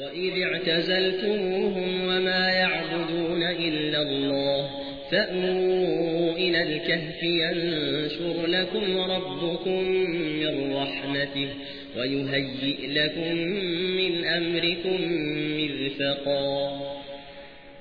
وإذ اعتزلتموهم وما يعبدون إلا الله فأموا إلى الكهف ينشر لكم ربكم من رحمته ويهيئ لكم من أمركم مرفقا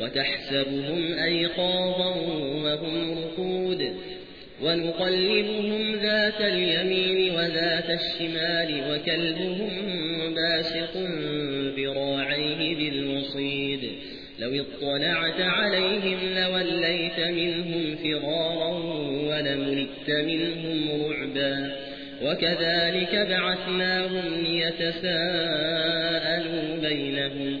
وتحسبهم أيقاظا وهم رقود ونقلبهم ذات اليمين وذات الشمال وكلبهم باسق ذراعيه بالوصيد لو اطلعت عليهم لوليت منهم فرارا ولملت منهم رعبا وكذلك بعثناهم ليتساءلوا بينهم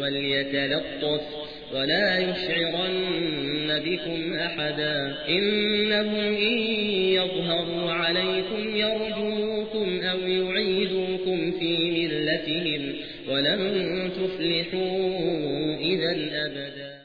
وليتلطف ولا يشعرن بكم أحدا إنهم إن يظهروا عليكم يرجوكم أو يعيدوكم في ملتهم ولن تفلحوا إذا أبدا